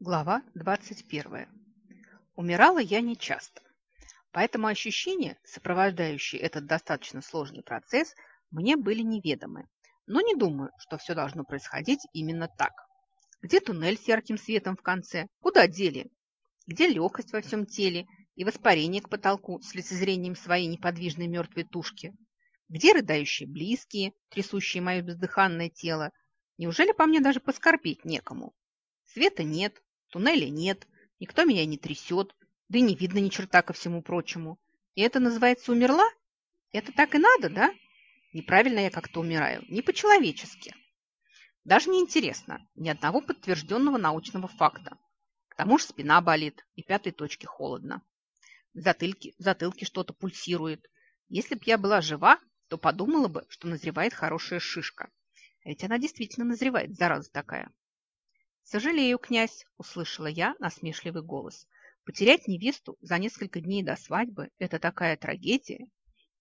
Глава 21. Умирала я нечасто, поэтому ощущения, сопровождающие этот достаточно сложный процесс, мне были неведомы. Но не думаю, что все должно происходить именно так. Где туннель с ярким светом в конце? Куда дели? Где легкость во всем теле и воспарение к потолку с лицезрением своей неподвижной мертвой тушки? Где рыдающие близкие, трясущие мое бездыханное тело? Неужели по мне даже поскорбеть некому? Света нет, Туннеля нет, никто меня не трясет, да и не видно ни черта ко всему прочему. И это называется умерла? Это так и надо, да? Неправильно я как-то умираю, не по-человечески. Даже не интересно, ни одного подтвержденного научного факта. К тому же спина болит и пятой точке холодно. В затылке, затылке что-то пульсирует. Если б я была жива, то подумала бы, что назревает хорошая шишка. А ведь она действительно назревает, зараза такая. «Сожалею, князь», – услышала я насмешливый голос. «Потерять невесту за несколько дней до свадьбы – это такая трагедия».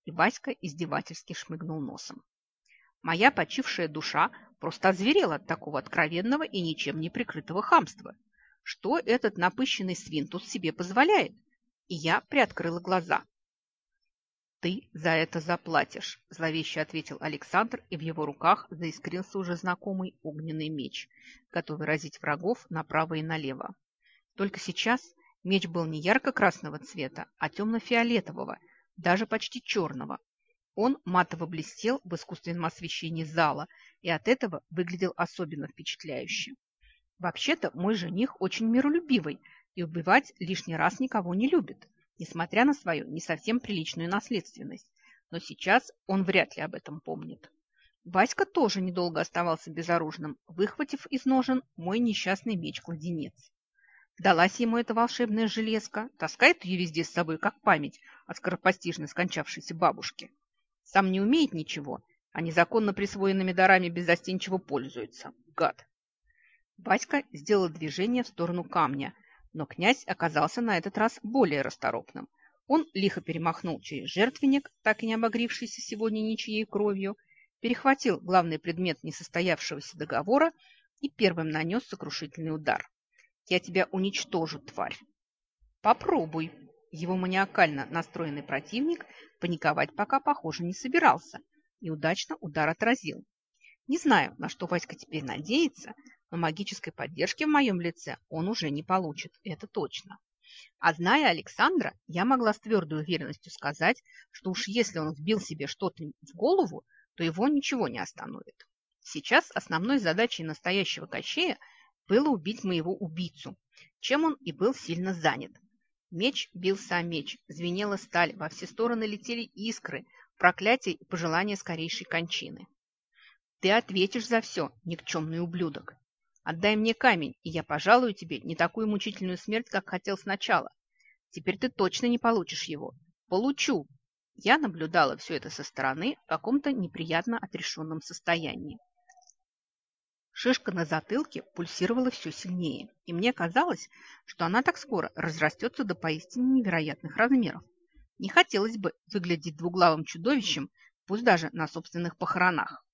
И Васька издевательски шмыгнул носом. Моя почившая душа просто озверела от такого откровенного и ничем не прикрытого хамства. Что этот напыщенный свинтус себе позволяет? И я приоткрыла глаза. «Ты за это заплатишь», – зловеще ответил Александр, и в его руках заискрился уже знакомый огненный меч, готовый разить врагов направо и налево. Только сейчас меч был не ярко-красного цвета, а темно-фиолетового, даже почти черного. Он матово блестел в искусственном освещении зала и от этого выглядел особенно впечатляюще. Вообще-то мой жених очень миролюбивый и убивать лишний раз никого не любит несмотря на свою не совсем приличную наследственность. Но сейчас он вряд ли об этом помнит. Васька тоже недолго оставался безоружным, выхватив из ножен мой несчастный меч-кладенец. Далась ему эта волшебная железка, таскает ее везде с собой, как память о скоропостижно скончавшейся бабушке. Сам не умеет ничего, а незаконно присвоенными дарами беззастенчиво пользуется. Гад! Васька сделал движение в сторону камня – но князь оказался на этот раз более расторопным. Он лихо перемахнул через жертвенник, так и не обогревшийся сегодня ничьей кровью, перехватил главный предмет несостоявшегося договора и первым нанес сокрушительный удар. «Я тебя уничтожу, тварь!» «Попробуй!» Его маниакально настроенный противник паниковать пока, похоже, не собирался и удачно удар отразил. Не знаю, на что Васька теперь надеется, но магической поддержки в моем лице он уже не получит, это точно. А зная Александра, я могла с твердой уверенностью сказать, что уж если он вбил себе что-то в голову, то его ничего не остановит. Сейчас основной задачей настоящего Кощея было убить моего убийцу, чем он и был сильно занят. Меч бился о меч, звенела сталь, во все стороны летели искры, проклятия и пожелания скорейшей кончины. «Ты ответишь за все, никчемный ублюдок!» Отдай мне камень, и я пожалую тебе не такую мучительную смерть, как хотел сначала. Теперь ты точно не получишь его. Получу. Я наблюдала все это со стороны в каком-то неприятно отрешенном состоянии. Шишка на затылке пульсировала все сильнее, и мне казалось, что она так скоро разрастется до поистине невероятных размеров. Не хотелось бы выглядеть двуглавым чудовищем, пусть даже на собственных похоронах.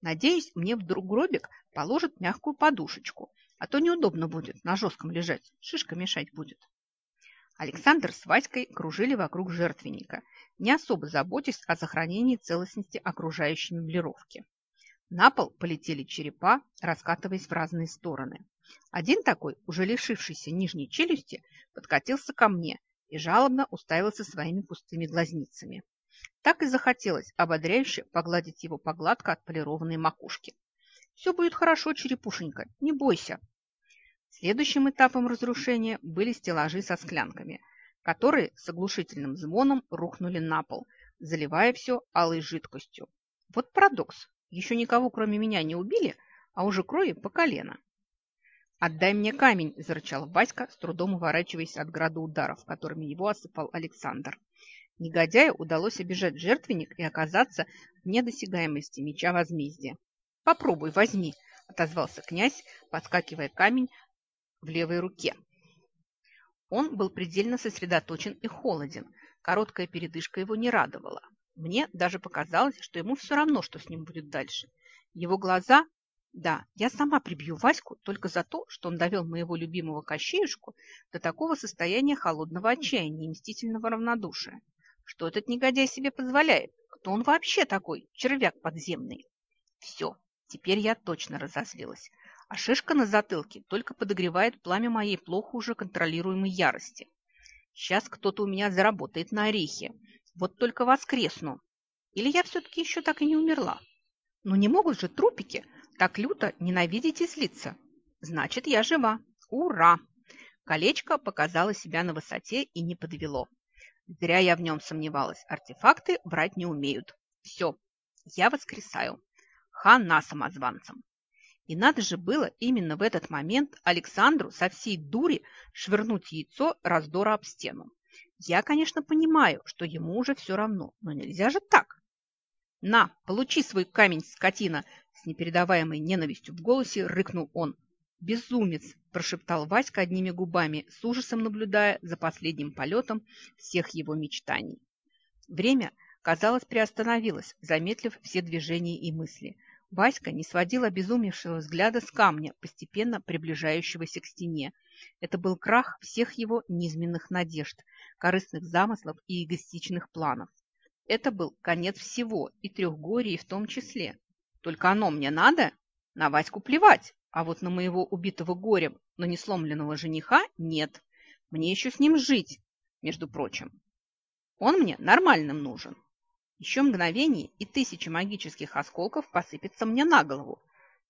Надеюсь, мне вдруг гробик положит мягкую подушечку, а то неудобно будет на жестком лежать, шишка мешать будет. Александр с Васькой кружили вокруг жертвенника, не особо заботясь о сохранении целостности окружающей меблировки. На пол полетели черепа, раскатываясь в разные стороны. Один такой, уже лишившийся нижней челюсти, подкатился ко мне и жалобно уставился своими пустыми глазницами. Так и захотелось ободряюще погладить его по гладко отполированной макушке. «Все будет хорошо, черепушенька, не бойся». Следующим этапом разрушения были стеллажи со склянками, которые с оглушительным звоном рухнули на пол, заливая все алой жидкостью. Вот парадокс. Еще никого, кроме меня, не убили, а уже крови по колено. «Отдай мне камень!» – зарычал Васька, с трудом уворачиваясь от града ударов, которыми его осыпал Александр. Негодяю удалось обижать жертвенник и оказаться в недосягаемости меча возмездия. «Попробуй, возьми», – отозвался князь, подскакивая камень в левой руке. Он был предельно сосредоточен и холоден. Короткая передышка его не радовала. Мне даже показалось, что ему все равно, что с ним будет дальше. Его глаза Да, я сама прибью Ваську только за то, что он довел моего любимого Кощеюшку до такого состояния холодного отчаяния и мстительного равнодушия. Что этот негодяй себе позволяет? Кто он вообще такой? Червяк подземный. Все, теперь я точно разозлилась. А шишка на затылке только подогревает пламя моей плохо уже контролируемой ярости. Сейчас кто-то у меня заработает на орехи. Вот только воскресну. Или я все-таки еще так и не умерла? Ну не могут же трупики так люто ненавидеть и злиться. Значит, я жива. Ура! Колечко показало себя на высоте и не подвело. Зря я в нем сомневалась. Артефакты врать не умеют. Все, я воскресаю. Хана самозванцам. И надо же было именно в этот момент Александру со всей дури швырнуть яйцо раздора об стену. Я, конечно, понимаю, что ему уже все равно, но нельзя же так. «На, получи свой камень, скотина!» С непередаваемой ненавистью в голосе рыкнул он. «Безумец!» – прошептал Васька одними губами, с ужасом наблюдая за последним полетом всех его мечтаний. Время, казалось, приостановилось, замедлив все движения и мысли. Васька не сводил обезумевшего взгляда с камня, постепенно приближающегося к стене. Это был крах всех его низменных надежд, корыстных замыслов и эгоистичных планов. Это был конец всего, и трехгории в том числе. Только оно мне надо? На Ваську плевать, а вот на моего убитого горем, но не сломленного жениха нет. Мне еще с ним жить, между прочим. Он мне нормальным нужен. Еще мгновение, и тысячи магических осколков посыпятся мне на голову.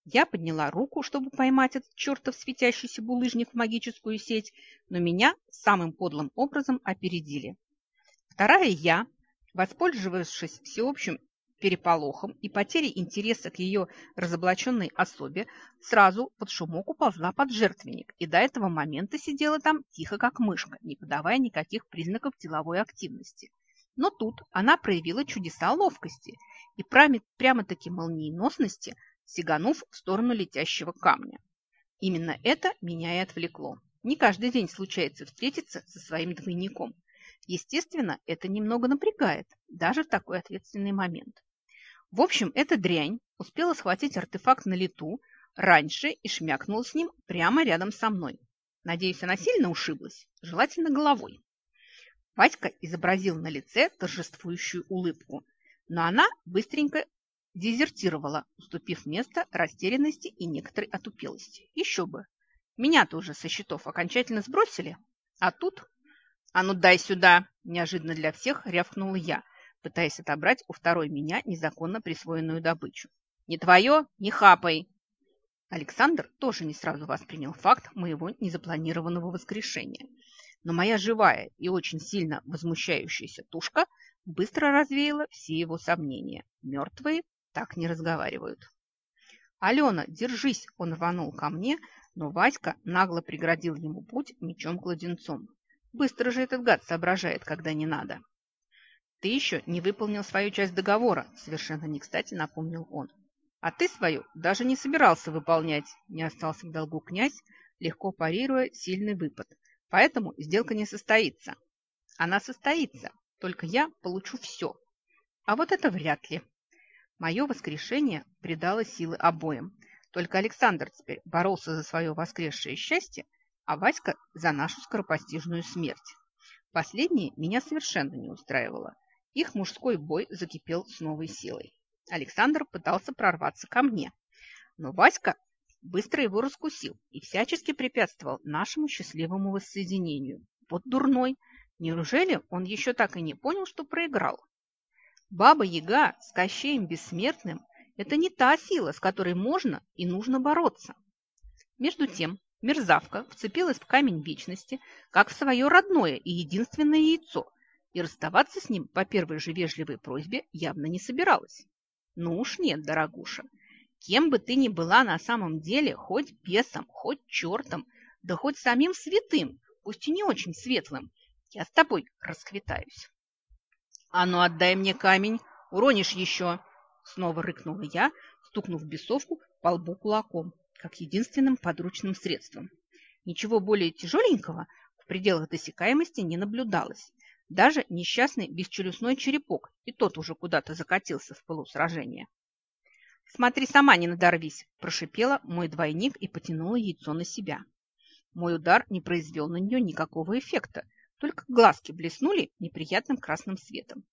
Я подняла руку, чтобы поймать этот чертов светящийся булыжник в магическую сеть, но меня самым подлым образом опередили. Вторая я, воспользовавшись всеобщим переполохом и потерей интереса к ее разоблаченной особе, сразу под шумок уползла под жертвенник и до этого момента сидела там тихо, как мышка, не подавая никаких признаков деловой активности. Но тут она проявила чудеса ловкости и прямо-таки молниеносности, сиганув в сторону летящего камня. Именно это меня и отвлекло. Не каждый день случается встретиться со своим двойником. Естественно, это немного напрягает, даже в такой ответственный момент. В общем, эта дрянь успела схватить артефакт на лету раньше и шмякнула с ним прямо рядом со мной. Надеюсь, она сильно ушиблась, желательно головой. Васька изобразил на лице торжествующую улыбку, но она быстренько дезертировала, уступив место растерянности и некоторой отупелости. Еще бы! Меня-то уже со счетов окончательно сбросили, а тут... «А ну дай сюда!» – неожиданно для всех рявкнула я, пытаясь отобрать у второй меня незаконно присвоенную добычу. «Не твое, не хапай!» Александр тоже не сразу воспринял факт моего незапланированного воскрешения. Но моя живая и очень сильно возмущающаяся тушка быстро развеяла все его сомнения. Мертвые так не разговаривают. «Алена, держись!» – он рванул ко мне, но Васька нагло преградил ему путь мечом-кладенцом. Быстро же этот гад соображает, когда не надо. «Ты еще не выполнил свою часть договора», – совершенно не кстати напомнил он. «А ты свою даже не собирался выполнять», – не остался в долгу князь, легко парируя сильный выпад. «Поэтому сделка не состоится». «Она состоится, только я получу все». А вот это вряд ли. Мое воскрешение придало силы обоим. Только Александр теперь боролся за свое воскресшее счастье, а Васька за нашу скоропостижную смерть. Последнее меня совершенно не устраивало. Их мужской бой закипел с новой силой. Александр пытался прорваться ко мне, но Васька быстро его раскусил и всячески препятствовал нашему счастливому воссоединению. Вот дурной! Неужели он еще так и не понял, что проиграл? Баба-яга с Кощеем Бессмертным – это не та сила, с которой можно и нужно бороться. Между тем, мерзавка вцепилась в камень вечности, как в свое родное и единственное яйцо – и расставаться с ним по первой же вежливой просьбе явно не собиралась. Ну уж нет, дорогуша, кем бы ты ни была на самом деле, хоть бесом, хоть чертом, да хоть самим святым, пусть и не очень светлым, я с тобой расквитаюсь. А ну отдай мне камень, уронишь еще, снова рыкнула я, стукнув бесовку по лбу кулаком, как единственным подручным средством. Ничего более тяжеленького в пределах досекаемости не наблюдалось, даже несчастный бесчелюстной черепок, и тот уже куда-то закатился в пылу сражения. «Смотри, сама не надорвись!» – прошипела мой двойник и потянула яйцо на себя. Мой удар не произвел на нее никакого эффекта, только глазки блеснули неприятным красным светом.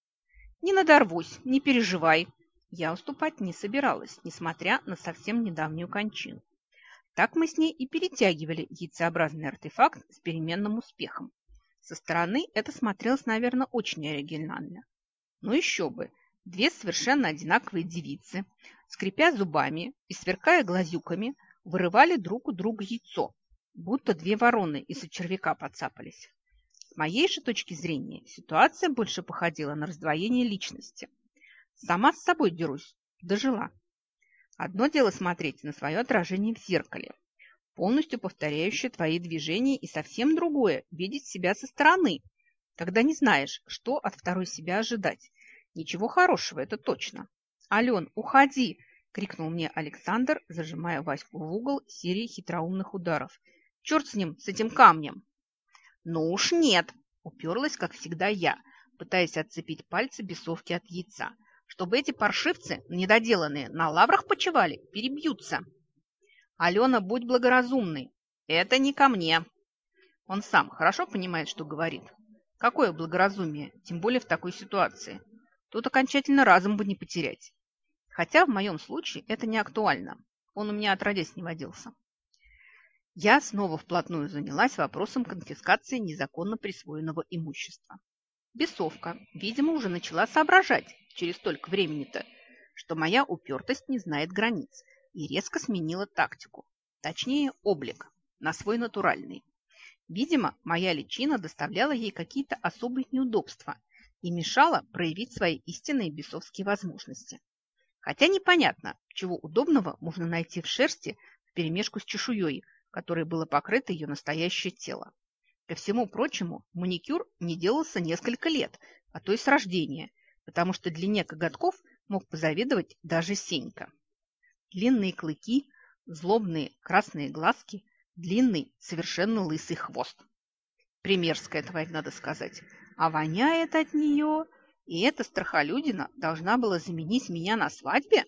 «Не надорвусь, не переживай!» Я уступать не собиралась, несмотря на совсем недавнюю кончину. Так мы с ней и перетягивали яйцеобразный артефакт с переменным успехом. Со стороны это смотрелось, наверное, очень оригинально. Ну еще бы, две совершенно одинаковые девицы, скрипя зубами и сверкая глазюками, вырывали друг у друга яйцо, будто две вороны из-за червяка подцапались. С моей же точки зрения ситуация больше походила на раздвоение личности. Сама с собой дерусь, дожила. Одно дело смотреть на свое отражение в зеркале, полностью повторяющее твои движения, и совсем другое – видеть себя со стороны, когда не знаешь, что от второй себя ожидать. Ничего хорошего, это точно. «Ален, уходи!» – крикнул мне Александр, зажимая Ваську в угол серии хитроумных ударов. «Черт с ним, с этим камнем!» «Ну уж нет!» – уперлась, как всегда, я, пытаясь отцепить пальцы бесовки от яйца – чтобы эти паршивцы, недоделанные, на лаврах почивали, перебьются. Алена, будь благоразумной. Это не ко мне. Он сам хорошо понимает, что говорит. Какое благоразумие, тем более в такой ситуации. Тут окончательно разум бы не потерять. Хотя в моем случае это не актуально. Он у меня отродясь не водился. Я снова вплотную занялась вопросом конфискации незаконно присвоенного имущества. Бесовка, видимо, уже начала соображать, через столько времени-то, что моя упертость не знает границ и резко сменила тактику, точнее облик, на свой натуральный. Видимо, моя личина доставляла ей какие-то особые неудобства и мешала проявить свои истинные бесовские возможности. Хотя непонятно, чего удобного можно найти в шерсти в перемешку с чешуей, которой было покрыто ее настоящее тело. Ко всему прочему, маникюр не делался несколько лет, а то и с рождения, потому что длине коготков мог позавидовать даже Сенька. Длинные клыки, злобные красные глазки, длинный, совершенно лысый хвост. Примерская тварь, надо сказать. А воняет от нее, и эта страхолюдина должна была заменить меня на свадьбе?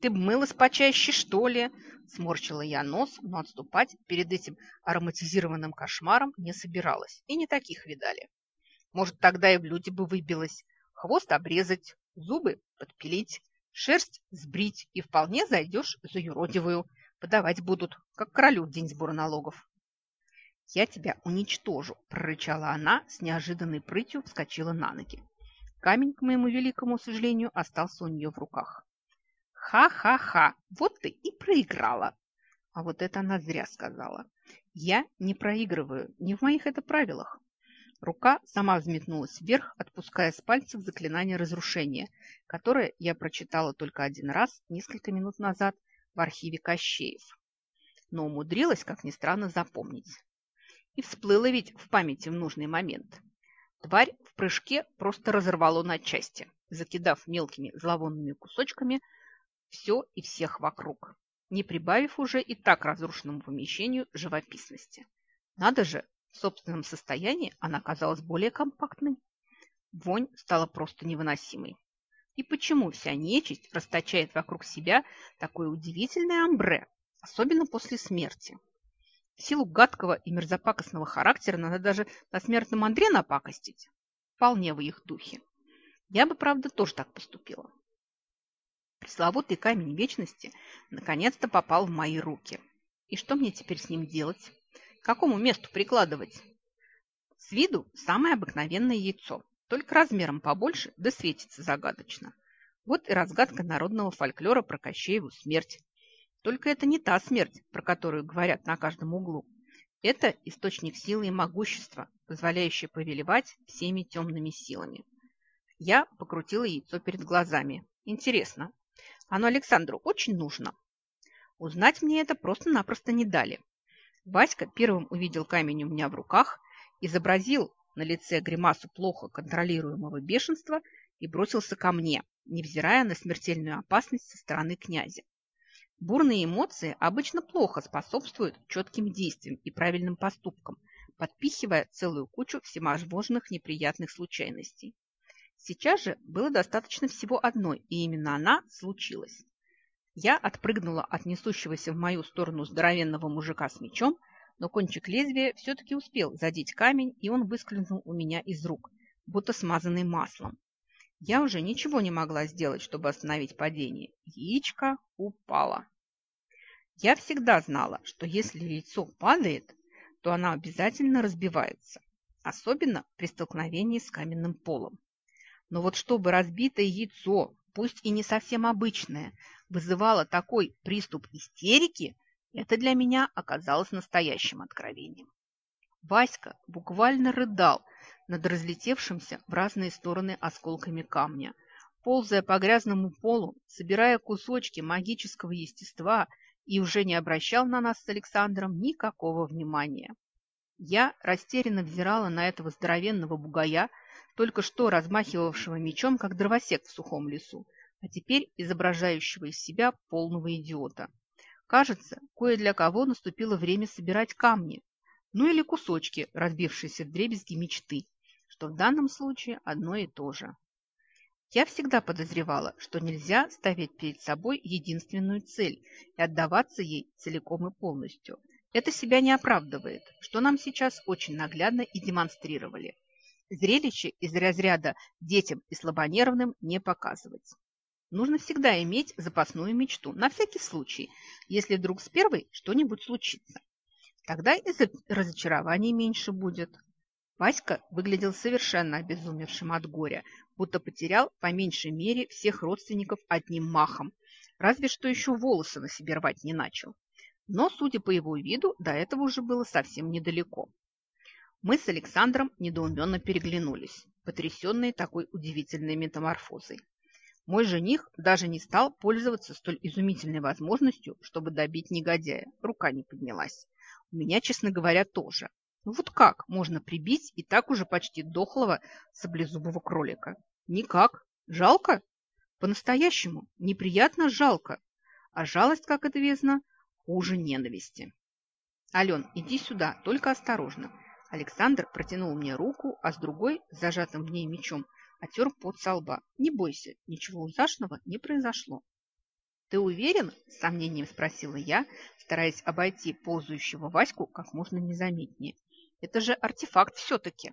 Ты б мылась почаще, что ли? Сморщила я нос, но отступать перед этим ароматизированным кошмаром не собиралась. И не таких видали. Может, тогда и в люди бы выбилась, Хвост обрезать, зубы подпилить, шерсть сбрить, и вполне зайдешь за юродивую. Подавать будут, как королю в день сбора налогов. «Я тебя уничтожу!» – прорычала она, с неожиданной прытью вскочила на ноги. Камень, к моему великому сожалению, остался у нее в руках. «Ха-ха-ха! Вот ты и проиграла!» А вот это она зря сказала. «Я не проигрываю, не в моих это правилах. Рука сама взметнулась вверх, отпуская с пальцев заклинание разрушения, которое я прочитала только один раз, несколько минут назад, в архиве Кощеев. Но умудрилась, как ни странно, запомнить. И всплыла ведь в памяти в нужный момент. Тварь в прыжке просто разорвало на части, закидав мелкими зловонными кусочками все и всех вокруг, не прибавив уже и так разрушенному помещению живописности. Надо же, в собственном состоянии она казалась более компактной. Вонь стала просто невыносимой. И почему вся нечисть расточает вокруг себя такое удивительное амбре, особенно после смерти? В силу гадкого и мерзопакостного характера надо даже на смертном Андре напакостить. Вполне в их духе. Я бы, правда, тоже так поступила. Пресловутый камень вечности наконец-то попал в мои руки. И что мне теперь с ним делать? К какому месту прикладывать? С виду самое обыкновенное яйцо, только размером побольше, да светится загадочно. Вот и разгадка народного фольклора про Кощееву смерть. Только это не та смерть, про которую говорят на каждом углу. Это источник силы и могущества, позволяющий повелевать всеми темными силами. Я покрутила яйцо перед глазами. Интересно, оно Александру очень нужно? Узнать мне это просто-напросто не дали. Васька первым увидел камень у меня в руках, изобразил на лице гримасу плохо контролируемого бешенства и бросился ко мне, невзирая на смертельную опасность со стороны князя. Бурные эмоции обычно плохо способствуют четким действиям и правильным поступкам, подпихивая целую кучу всевозможных неприятных случайностей. Сейчас же было достаточно всего одной, и именно она случилась. Я отпрыгнула от несущегося в мою сторону здоровенного мужика с мечом, но кончик лезвия все-таки успел задеть камень, и он выскользнул у меня из рук, будто смазанный маслом. Я уже ничего не могла сделать, чтобы остановить падение. Яичко упало. Я всегда знала, что если яйцо падает, то оно обязательно разбивается, особенно при столкновении с каменным полом. Но вот чтобы разбитое яйцо, пусть и не совсем обычное, вызывало такой приступ истерики, это для меня оказалось настоящим откровением. Васька буквально рыдал над разлетевшимся в разные стороны осколками камня, ползая по грязному полу, собирая кусочки магического естества и уже не обращал на нас с Александром никакого внимания. Я растерянно взирала на этого здоровенного бугая, только что размахивавшего мечом, как дровосек в сухом лесу, а теперь изображающего из себя полного идиота. Кажется, кое для кого наступило время собирать камни, ну или кусочки, разбившиеся в дребезги мечты, что в данном случае одно и то же. Я всегда подозревала, что нельзя ставить перед собой единственную цель и отдаваться ей целиком и полностью. Это себя не оправдывает, что нам сейчас очень наглядно и демонстрировали. Зрелище из разряда детям и слабонервным не показывать. Нужно всегда иметь запасную мечту, на всякий случай, если вдруг с первой что-нибудь случится. Тогда и разочарований меньше будет. Васька выглядел совершенно обезумевшим от горя, будто потерял по меньшей мере всех родственников одним махом, разве что еще волосы на себе рвать не начал. Но, судя по его виду, до этого уже было совсем недалеко. Мы с Александром недоуменно переглянулись, потрясенные такой удивительной метаморфозой. Мой жених даже не стал пользоваться столь изумительной возможностью, чтобы добить негодяя. Рука не поднялась. У меня, честно говоря, тоже. Ну вот как можно прибить и так уже почти дохлого саблезубого кролика? Никак. Жалко? По-настоящему. Неприятно жалко. А жалость, как известно, хуже ненависти. Ален, иди сюда, только осторожно. Александр протянул мне руку, а с другой, зажатым в ней мечом, отер пот со лба. Не бойся, ничего ужасного не произошло. «Ты уверен?» – с сомнением спросила я, стараясь обойти ползающего Ваську как можно незаметнее. Это же артефакт все-таки.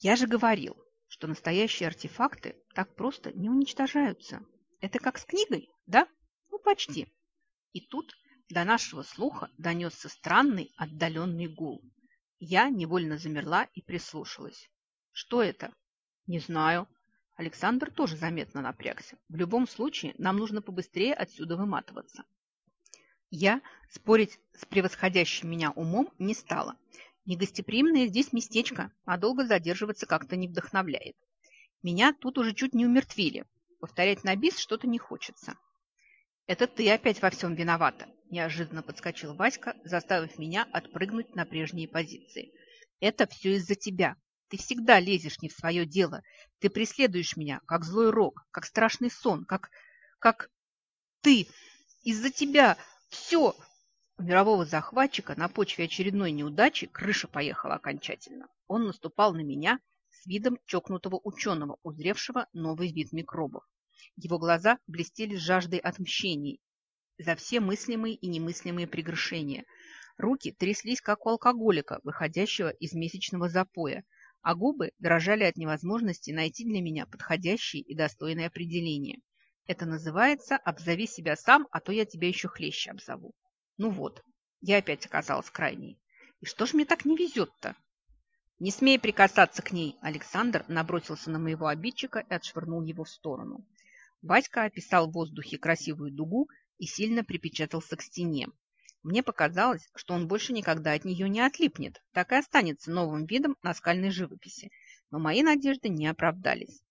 Я же говорил, что настоящие артефакты так просто не уничтожаются. Это как с книгой, да? Ну, почти. И тут до нашего слуха донесся странный отдаленный гул. Я невольно замерла и прислушалась. Что это? Не знаю. Александр тоже заметно напрягся. В любом случае, нам нужно побыстрее отсюда выматываться. Я спорить с превосходящим меня умом не стала. Негостеприимное здесь местечко, а долго задерживаться как-то не вдохновляет. Меня тут уже чуть не умертвили. Повторять на бис что-то не хочется. «Это ты опять во всем виновата», – неожиданно подскочил Васька, заставив меня отпрыгнуть на прежние позиции. «Это все из-за тебя. Ты всегда лезешь не в свое дело. Ты преследуешь меня, как злой рок, как страшный сон, как... как... Ты! Из-за тебя все! У мирового захватчика на почве очередной неудачи крыша поехала окончательно. Он наступал на меня с видом чокнутого ученого, узревшего новый вид микробов. Его глаза блестели жаждой отмщений за все мыслимые и немыслимые прегрешения. Руки тряслись, как у алкоголика, выходящего из месячного запоя, а губы дрожали от невозможности найти для меня подходящее и достойное определение. Это называется «обзови себя сам, а то я тебя еще хлеще обзову». Ну вот, я опять оказалась крайней. И что ж мне так не везет-то? Не смей прикасаться к ней, Александр набросился на моего обидчика и отшвырнул его в сторону. Васька описал в воздухе красивую дугу и сильно припечатался к стене. Мне показалось, что он больше никогда от нее не отлипнет, так и останется новым видом наскальной живописи. Но мои надежды не оправдались.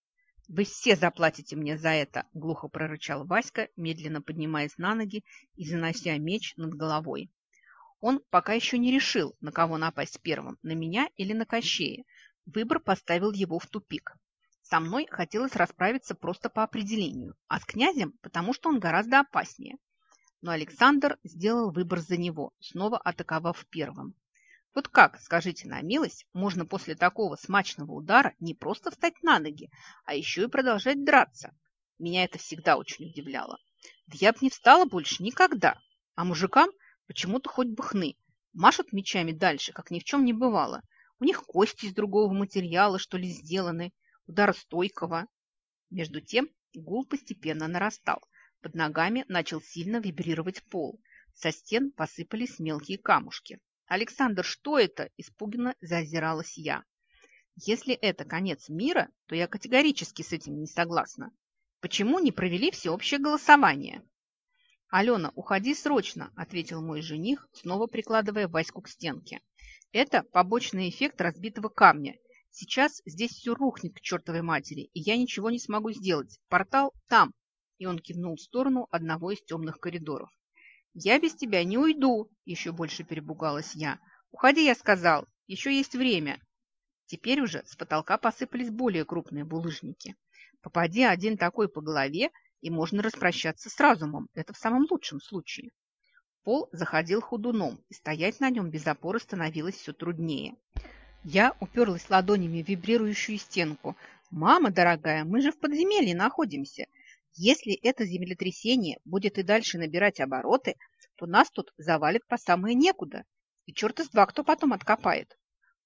«Вы все заплатите мне за это!» – глухо прорычал Васька, медленно поднимаясь на ноги и занося меч над головой. Он пока еще не решил, на кого напасть первым, на меня или на Кощея. Выбор поставил его в тупик. Со мной хотелось расправиться просто по определению, а с князем, потому что он гораздо опаснее. Но Александр сделал выбор за него, снова атаковав первым. Вот как, скажите на милость, можно после такого смачного удара не просто встать на ноги, а еще и продолжать драться? Меня это всегда очень удивляло. Да я б не встала больше никогда. А мужикам почему-то хоть бы хны. Машут мечами дальше, как ни в чем не бывало. У них кости из другого материала, что ли, сделаны, ударостойкого. Между тем гул постепенно нарастал. Под ногами начал сильно вибрировать пол. Со стен посыпались мелкие камушки. «Александр, что это?» – испуганно зазиралась я. «Если это конец мира, то я категорически с этим не согласна. Почему не провели всеобщее голосование?» «Алена, уходи срочно», – ответил мой жених, снова прикладывая Ваську к стенке. «Это побочный эффект разбитого камня. Сейчас здесь все рухнет к чертовой матери, и я ничего не смогу сделать. Портал там, и он кивнул в сторону одного из темных коридоров. «Я без тебя не уйду!» – еще больше перебугалась я. «Уходи, я сказал! Еще есть время!» Теперь уже с потолка посыпались более крупные булыжники. Попади один такой по голове, и можно распрощаться с разумом. Это в самом лучшем случае. Пол заходил худуном, и стоять на нем без опоры становилось все труднее. Я уперлась ладонями в вибрирующую стенку. «Мама дорогая, мы же в подземелье находимся. Если это землетрясение будет и дальше набирать обороты, то нас тут завалит по самое некуда. И черт из два, кто потом откопает.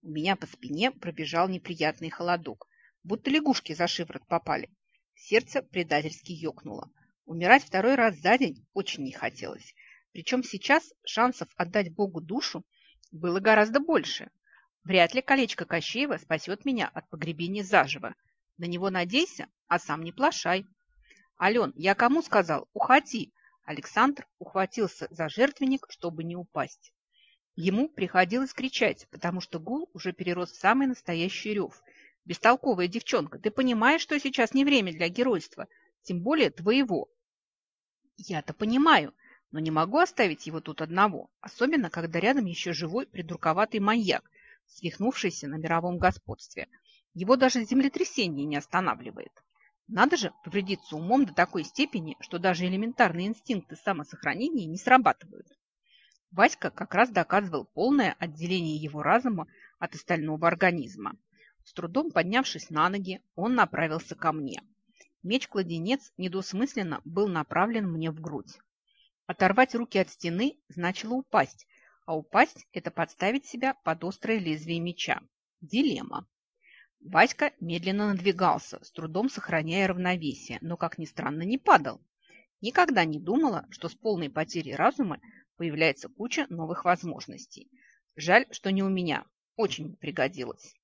У меня по спине пробежал неприятный холодок, будто лягушки за шиворот попали. Сердце предательски ёкнуло. Умирать второй раз за день очень не хотелось. Причем сейчас шансов отдать Богу душу было гораздо больше. Вряд ли колечко Кощеева спасет меня от погребения заживо. На него надейся, а сам не плашай. «Ален, я кому сказал? Уходи!» Александр ухватился за жертвенник, чтобы не упасть. Ему приходилось кричать, потому что гул уже перерос в самый настоящий рев. «Бестолковая девчонка, ты понимаешь, что сейчас не время для геройства, тем более твоего?» «Я-то понимаю, но не могу оставить его тут одного, особенно когда рядом еще живой придурковатый маньяк, свихнувшийся на мировом господстве. Его даже землетрясение не останавливает». Надо же повредиться умом до такой степени, что даже элементарные инстинкты самосохранения не срабатывают. Васька как раз доказывал полное отделение его разума от остального организма. С трудом поднявшись на ноги, он направился ко мне. Меч-кладенец недосмысленно был направлен мне в грудь. Оторвать руки от стены значило упасть, а упасть – это подставить себя под острое лезвие меча. Дилемма. Васька медленно надвигался, с трудом сохраняя равновесие, но, как ни странно, не падал. Никогда не думала, что с полной потерей разума появляется куча новых возможностей. Жаль, что не у меня. Очень пригодилось.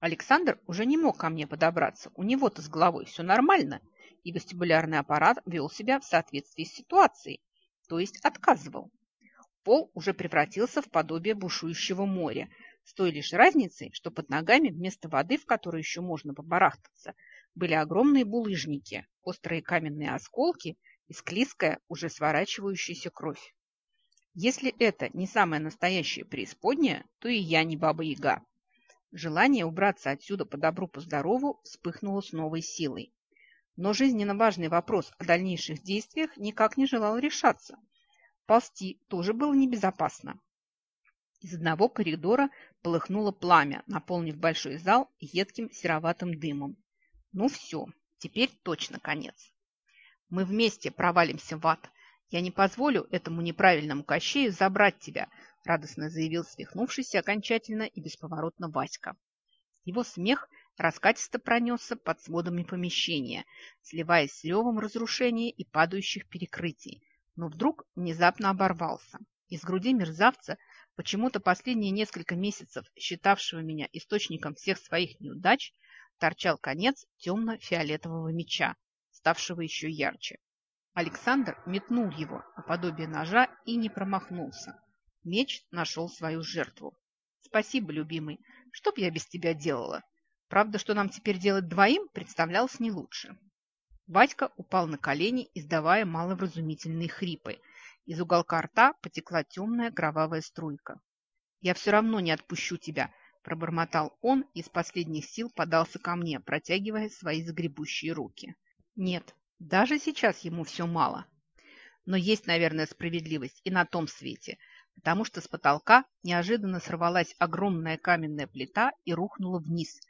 Александр уже не мог ко мне подобраться. У него-то с головой все нормально, и вестибулярный аппарат вел себя в соответствии с ситуацией, то есть отказывал. Пол уже превратился в подобие бушующего моря – с той лишь разницей, что под ногами вместо воды, в которой еще можно побарахтаться, были огромные булыжники, острые каменные осколки и склизкая, уже сворачивающаяся кровь. Если это не самое настоящее преисподнее, то и я не баба-яга. Желание убраться отсюда по добру, по здорову вспыхнуло с новой силой. Но жизненно важный вопрос о дальнейших действиях никак не желал решаться. Ползти тоже было небезопасно. Из одного коридора полыхнуло пламя, наполнив большой зал едким сероватым дымом. Ну все, теперь точно конец. Мы вместе провалимся в ад. Я не позволю этому неправильному Кощею забрать тебя, радостно заявил свихнувшийся окончательно и бесповоротно Васька. Его смех раскатисто пронесся под сводами помещения, сливаясь с ревом разрушения и падающих перекрытий, но вдруг внезапно оборвался. Из груди мерзавца Почему-то последние несколько месяцев, считавшего меня источником всех своих неудач, торчал конец темно-фиолетового меча, ставшего еще ярче. Александр метнул его наподобие ножа и не промахнулся. Меч нашел свою жертву. Спасибо, любимый. Что б я без тебя делала? Правда, что нам теперь делать двоим, представлялось не лучше. Вадька упал на колени, издавая маловразумительные хрипы – из уголка рта потекла темная кровавая струйка. «Я все равно не отпущу тебя», – пробормотал он и из последних сил подался ко мне, протягивая свои загребущие руки. Нет, даже сейчас ему все мало. Но есть, наверное, справедливость и на том свете, потому что с потолка неожиданно сорвалась огромная каменная плита и рухнула вниз,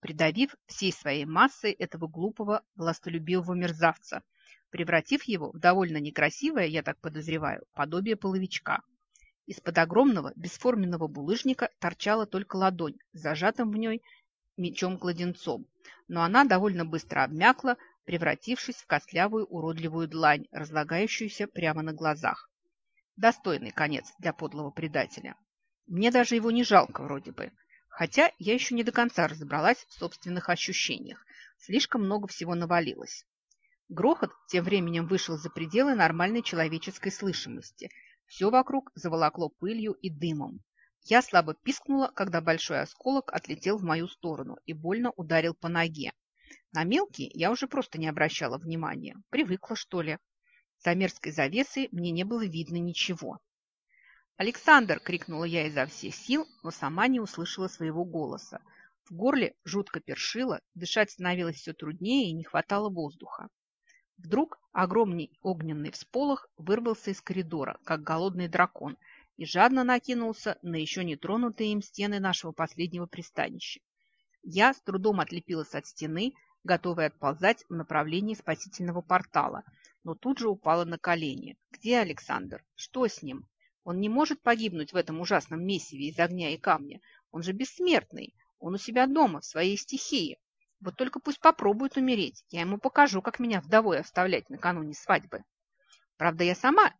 придавив всей своей массой этого глупого, властолюбивого мерзавца, превратив его в довольно некрасивое, я так подозреваю, подобие половичка. Из-под огромного бесформенного булыжника торчала только ладонь зажатым в ней мечом-кладенцом, но она довольно быстро обмякла, превратившись в костлявую уродливую длань, разлагающуюся прямо на глазах. Достойный конец для подлого предателя. Мне даже его не жалко вроде бы, хотя я еще не до конца разобралась в собственных ощущениях. Слишком много всего навалилось. Грохот тем временем вышел за пределы нормальной человеческой слышимости. Все вокруг заволокло пылью и дымом. Я слабо пискнула, когда большой осколок отлетел в мою сторону и больно ударил по ноге. На мелкие я уже просто не обращала внимания. Привыкла, что ли. За мерзкой завесой мне не было видно ничего. «Александр!» – крикнула я изо всех сил, но сама не услышала своего голоса. В горле жутко першило, дышать становилось все труднее и не хватало воздуха. Вдруг огромный огненный всполох вырвался из коридора, как голодный дракон, и жадно накинулся на еще не тронутые им стены нашего последнего пристанища. Я с трудом отлепилась от стены, готовая отползать в направлении спасительного портала, но тут же упала на колени. Где Александр? Что с ним? Он не может погибнуть в этом ужасном месиве из огня и камня. Он же бессмертный. Он у себя дома, в своей стихии. Вот только пусть попробует умереть. Я ему покажу, как меня вдовой оставлять накануне свадьбы. Правда, я сама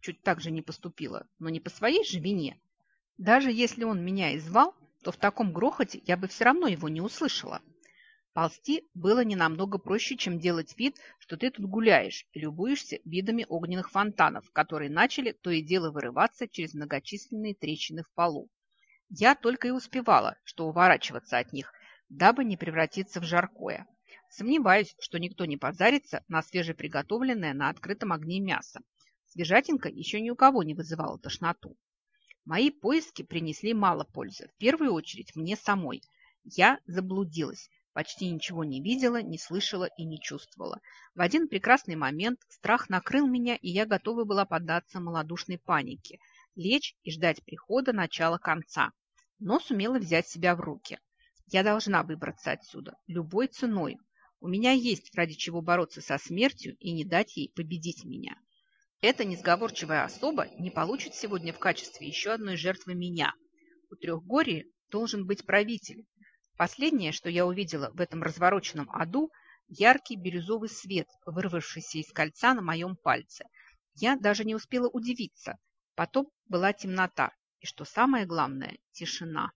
чуть так же не поступила, но не по своей же вине. Даже если он меня и звал, то в таком грохоте я бы все равно его не услышала. Ползти было не намного проще, чем делать вид, что ты тут гуляешь и любуешься видами огненных фонтанов, которые начали то и дело вырываться через многочисленные трещины в полу. Я только и успевала, что уворачиваться от них, дабы не превратиться в жаркое. Сомневаюсь, что никто не позарится на свежеприготовленное на открытом огне мясо. Свежатинка еще ни у кого не вызывала тошноту. Мои поиски принесли мало пользы, в первую очередь мне самой. Я заблудилась, почти ничего не видела, не слышала и не чувствовала. В один прекрасный момент страх накрыл меня, и я готова была поддаться малодушной панике, лечь и ждать прихода начала конца. Но сумела взять себя в руки. Я должна выбраться отсюда, любой ценой. У меня есть ради чего бороться со смертью и не дать ей победить меня. Эта несговорчивая особа не получит сегодня в качестве еще одной жертвы меня. У Трехгории должен быть правитель. Последнее, что я увидела в этом развороченном аду, яркий бирюзовый свет, вырвавшийся из кольца на моем пальце. Я даже не успела удивиться. Потом была темнота и, что самое главное, тишина.